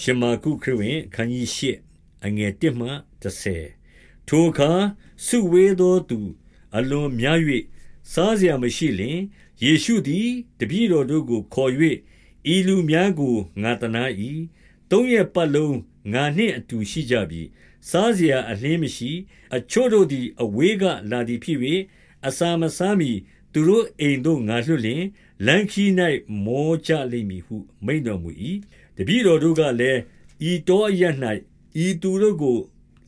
ရှမာကုခရစ်ဝင်ခန်းကြီး၈အငယ်၁မှ30ထိုအခါစုဝေးသောသူ အလွန်များ၍စားစရာမရှိလင်ယေရှုသည်တပည့်တော်တို့ကိုခေါ်၍ဤလူများကိုငါတနာ၏သုံးရပတ်လုံးငါနှင့်အတူရှိကြပြီစားစရာအလင်းမရှိ အချို့တို့သည်အဝေးကလာသည်ဖြစ်၍အစာမစားမီသူတို့အိမ်သို့ငါလွှတ်လင်လမ်းခီး၌မောကြလိမ့်မည်ဟုမိန့်တော်မူ၏ တပည့်တော်တို့ကလည်းဤတောအရ၌ဤသူတို့ကို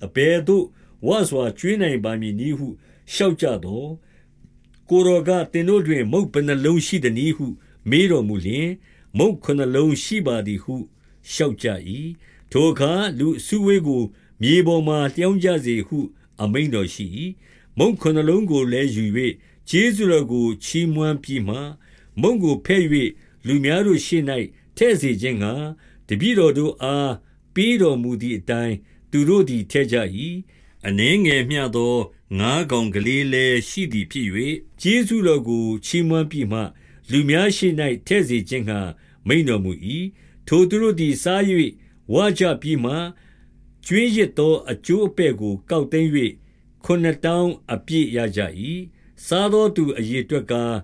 အဘယ်သို့ဝါစွာကျွေးနိုင်ပါမည်နည်းဟုလျှောက်ကြသောကိုရောကတင်တို့တွင် မုတ်ဘယ်နှလုံးရှိသည်နည်းဟု မေးတော်မူလျင် မုတ်ခုနှလုံးရှိပါသည်ဟုလျှောက်ကြ၏ထိုအခါလူစုဝေးကို မြေပေါ်မှလျောင်းကြစေဟု အမိန်တော်ရှိ၏မုတ်ခုနှလုံးကိုလည်းယူ၍ကျေးဇူးတော်ကိုချီးမွမ်းပြီးမှမုံကိုဖဲ့၍လူများတို့ရှေ့၌ ထဲ့စေခြင်းငှါတပည့်တော်တို့အားပေးတော်မူသည်အတိုင်းသူတို့သည်ထည့်ကြ၏အနှဲငယ်မျှသောငါးကောင်ကလေးလည်းရှိသည်ဖြစ်၍ကျေးဇူးတော်ကိုချီးမွမ်းပြီးမှ လူများရှိ၌ထဲ့စေခြင်းငှါမိန်တော်မူ၏ထိုသူတို့သည်စား၍ဝါကြပြီးမှကျွင်းရစ်သောအကျိုးအပဲ့ကိုကောက်သိမ်း၍ခုနှစ်တောင်းအပြည့်ရကြ၏စားသောသူအရေအတွက်ကား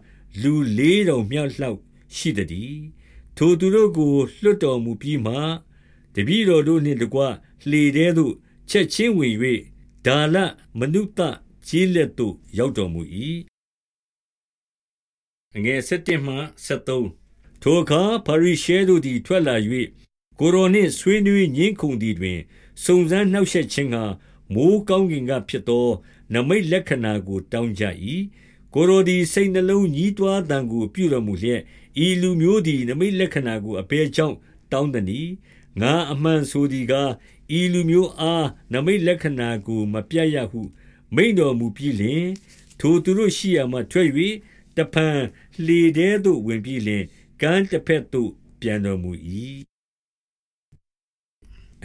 လူလေးတော်မြတ်လောက်ရှိသည် ထိုသူတို့ကိုလွတ်တော်မူပြီးမှတပည့်တော်တို့နှင့်တကွလှေထဲသို့ချက်ချင်းဝင်၍ဒါလမနုသကျေးလက်သို့ရောက်တော်မူ၏အငယ်7မှ73ထိုအခါပါရိရှဲတို့သည်ထွက်လာ၍ကိုရိုနှင့်ဆွေးနွေးညှင်းခုန်သည်တွင်စုံစမ်းနှောက်ယှက်ခြင်းကမိုးကောင်းကင်ကဖြစ်သော နမိတ်လက္ခဏာကို တောင်းကြ၏ကိုရိုသည်စိတ်နှလုံးညီးတွားတံကိုပြုတော်မူလျက် ဤလူမျိုးသည်နမိတ်လက္ခဏာကိုအဘယ်ကြောင့်တောင်းသနည်းငါအမှန်ဆိုသည်ကားဤလူမျိုးအားနမိတ်လက္ခဏာကိုမပြတ်ရဟု မိန်တော်မူပြီးလျှင်ထိုသူတို့ရှိရမှထွက်၍တဖန်လှေထဲသို့ဝင်ပြီးလျှင်ကမ်းတစ်ဖက်သို့ပြန်တော်မူ၏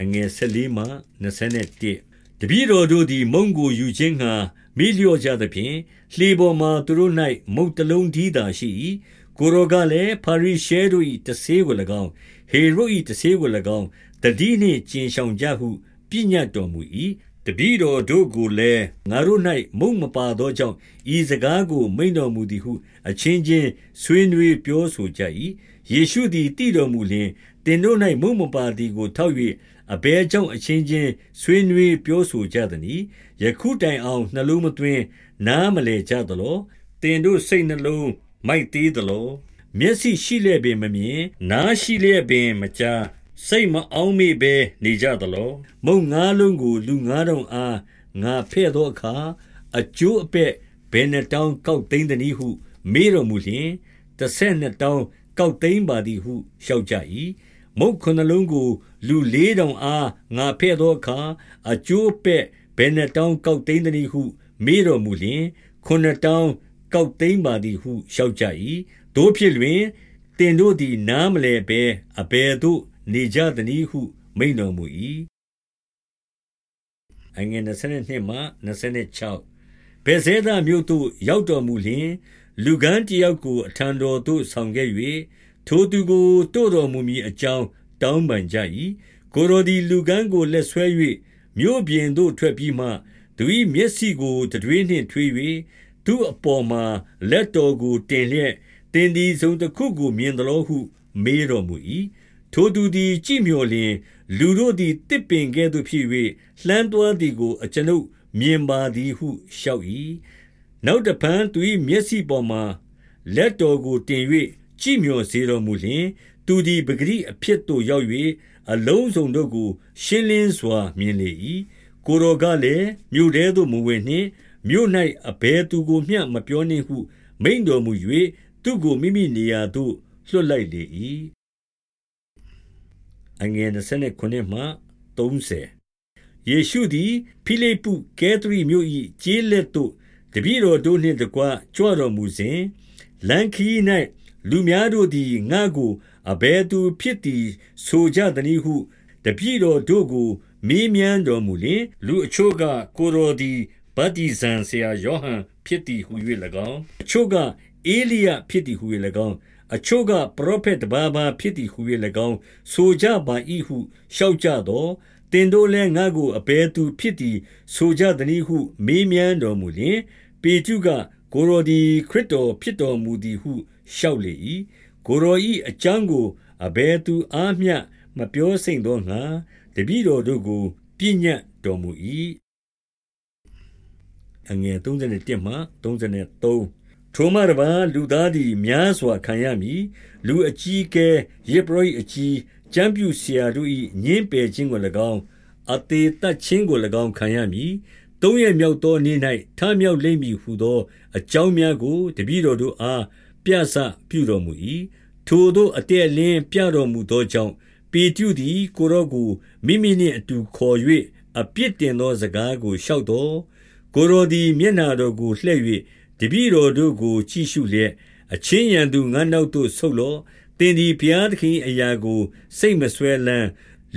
အငယ်14မှ21တပည့်တော်တို့သည်မုံကိုယူခြင်းငှာမိလျော့ကြသဖြင့်လှေပေါ်မှသူတို့၌မုတ်တလုံးဒီသာရှိ၏ ကိုရောကလည်းဖာရိရှဲတို့၏တဆေးကို၎င်းဟေရု၏တဆေးကို၎င်းတတိနှင့်ကျင်ဆောင်ကြဟုပြညတ်တော်မူ၏တပည့်တော်တို့ကိုလည်းငါတို့၌မုံမပါသောကြောင့်ဤစကားကိုမိန်တော်မူသည်ဟု အချင်းချင်းဆွေးနွေးပြောဆိုကြ၏ယေရှုသည်တည်တော်မူလျင်တင်တို့၌မုံမပါသည်ကိုထောက်၍အဘဲကြောင့်အချင်းချင်းဆွေးနွေးပြောဆိုကြသည်။ယခုတိုင်အောင်နှလုံးမသွင်းနားမလဲကြသလောတင်တို့စိတ်နှလုံး မိုက်သေးသလောမျက်စိရှိလျက်ပင်မမြင်နားရှိလျက်ပင်မကြားစိတ်မအောင်မေဘဲနေကြသလောမုံငါးလုံးကိုလူငါးတောင်အားငါဖဲ့သောအခါအကျိုးအပဲ့ဘယ်နှတောင်းကောက်သိမ်းသည်ဟု မေးတော်မူလျင်တစ်ဆက်နှစ်တောင်းကောက်သိမ်းပါသည်ဟုလျှောက်ကြ၏မုတ်ခုနှလုံးကို လူလေးတောင်အားငါဖဲ့သောအခါအကျိုးပဲ့ဘယ်နှတောင်းကောက်သိမ်းသည်ဟု မေးတော်မူလျင်ခုနှစ်တောင်း ကောက်သိမ်းပါသည်ဟုလျှောက်ကြ၏တို့ဖြစ်လျင်တင်တို့သည်နားမလဲဘဲအဘယ်သို့နေကြသနည်းဟု မိန်တော်မူ၏အငယ်22မှ26ဘယ်ဇဲဒမြို့သို့ရောက်တော်မူလျင် လူကန်းတယောက်ကိုအထံတော်သို့ဆောင်ခဲ့၍ထိုသူကိုတို့တော်မူမည်အကြောင်းတောင်းပန်ကြ၏ကိုရိုဒီလူကန်းကိုလက်ဆွဲ၍မြို့ပြင်သို့ထွက်ပြီးမှသူ၏မျက်စိကိုတတွေးနှင့်ထွေး၍ သူ့အပေါ်မှာ လက်တော်ကို တင်လျက်တင်ဒီဆုံးတစ်ခုကို မြင်သလိုဟု မေးတော်မူ၏ထိုသူသည် ကြည့်မျှော်လျင် လူတို့သည်တစ်ပင်ကဲ့သို့ဖြစ်၍လှမ်းသွားသည်ကို အကျွန်ုပ်မြင်ပါသည်ဟု လျှောက်၏နောက်တဖန် သူ၏မျက်စိပေါ်မှာ လက်တော်ကို တင်၍ကြည့်မျှော်စေတော်မူလျင် သူသည်ပဂရိအဖြစ်သို့ ရောက်၍အလုံးစုံတို့ကို ရှင်းလင်းစွာ မြင်လေ၏ကိုတော်ကလည်း မြို့ထဲသို့ မဝင်နှင့် မြို့၌အဘယ်သူကိုမျှမပြောနှင့်ဟု မိန်တော်မူ၍သူ့ကိုမိမိနေရာသို့လွှတ်လိုက်လေ၏အငယ်29မှ30ယေရှုသည်ဖိလိပ္ပုကဲသရိမြို့၏ကျေးလက်သို့တပည့်တော်တို့နှင့်တကွကြွတော်မူစဉ်လမ်းခီး၌လူများတို့သည်ငါ့ကိုအဘယ်သူဖြစ်သည်ဆိုကြသနည်းဟုတပည့်တော်တို့ကိုမေးမြန်းတော်မူလျင်လူအချို့ကကိုတော်သည် ဗတ္တိဇံဆရာယောဟန်ဖြစ်သည်ဟု၍၎င်းအချို့ကအေလိယဖြစ်သည်ဟု၍၎င်းအချို့ကပရောဖက်တပါးပါဖြစ်သည်ဟု၍၎င်းဆိုကြပါ၏ဟုလျှောက်ကြသောတင်တို့လည်းငါကိုအဘဲသူဖြစ်သည်ဆိုကြသည်ဟု မေးမြန်းတော်မူလျင်ပေတုကကိုရိုဒီခရစ်တော်ဖြစ်တော်မူသည်ဟုလျှောက်လေ၏ကိုရိုဤအကြောင်းကိုအဘဲသူအားမျှမပြောစိမ့်သောငါတပည့်တော်တို့ကိုပြညတ်တော်မူ၏ အငယ်31မှ33ထိုမှတပါလူသားသည်များစွာခံရမည်လူအကြီးကဲယေဘရိအကြီးကျမ်းပြူဆရာတို့၏ညင်းပယ်ခြင်းကို၎င်းအသေးတတ်ခြင်းကို၎င်းခံရမည်သုံးရမြောက်သောနေ့၌ထမြောက်လိမ့်မည်ဟုသော အကြောင်းများကိုတပည့်တော်တို့အားပြဆပြုတော်မူ၏ထိုသို့အတဲလင်းပြတော်မူသောကြောင့်ပေတုသည်ကိုရောကိုမိမိနှင့်အတူခေါ်၍အပြစ်တင်သောစကားကိုလျှောက်တော် ကိုရောသည်မျက်နာတော်ကိုလှည့်၍တပည့်တော်တို့ကိုကြည့်ရှုလျက်အချင်းရန်သူငါနောက်သို့ဆုတ်လော့တင်သည်ဘုရားသခင်အရာကို စိတ်မဆွဲလန်း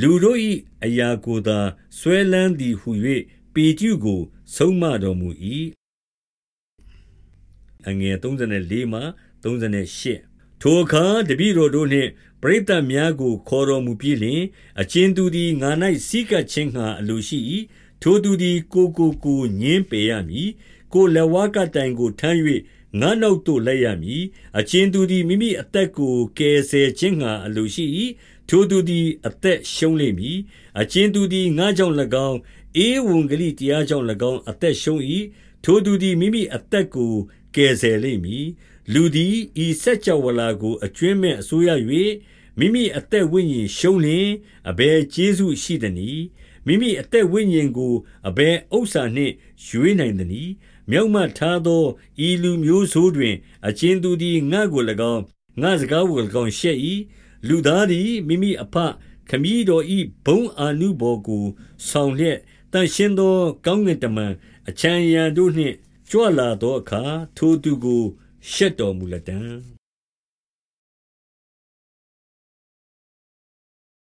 လူတို့၏အရာကိုသာဆွဲလန်းသည်ဟု၍ပေတျုကို ဆုံးမတော်မူ၏အငယ်34မှ38ထိုအခါတပည့်တော်တို့နှင့်ပရိသတ်များကို ခေါ်တော်မူပြီးလျှင်အချင်းသူသည်ငါ၌စီကပ်ခြင်းငှာအလိုရှိ၏ ထိုသူသည် ကိုကိုကိုညင်းပေရမည် ကိုလက်ဝါးကတိုင်ကို ထမ်း၍ငါနောက်သို့ လိုက်ရမည်အချင်းသူသည် မိမိအသက်ကို ကယ်ဆယ်ခြင်းငှာအလိုရှိ၏ထိုသူသည် အသက်ရှုံးလိမ့်မည်အချင်းသူသည် ငါကြောင့်၎င်း ဧဝံဂလိတရားကြောင့်၎င်း အသက်ရှုံး၏ထိုသူသည် မိမိအသက်ကို ကယ်ဆယ်လိမ့်မည် လူသည် ဤစัจ java လာကို အကျွင်းမဲ့အစိုးရ၍မိမိအသက်ဝိညာဉ်ရှုံးလျင် အဘယ်ကျေးဇူးရှိသနည်း မိမိအသက်ဝိညာဉ်ကိုအဘယ်ဥစ္စာနှင့်ရွေးနိုင်သနည်းမြောက်မှထားသောဤလူမျိုးဆိုးတွင် အချင်းသူသည်ငါ့ကို၎င်းငါစကားကို၎င်းရှက်၏လူသားသည်မိမိအဖခမည်းတော်ဤဘုံအာနုဘော်ကိုဆောင်လျက်တန်ရှင်းသော ကောင်းကင်တမန်အချမ်းရံတို့နှင့်ကြွလာသောအခါထိုသူကိုရှက်တော်မူလတံ့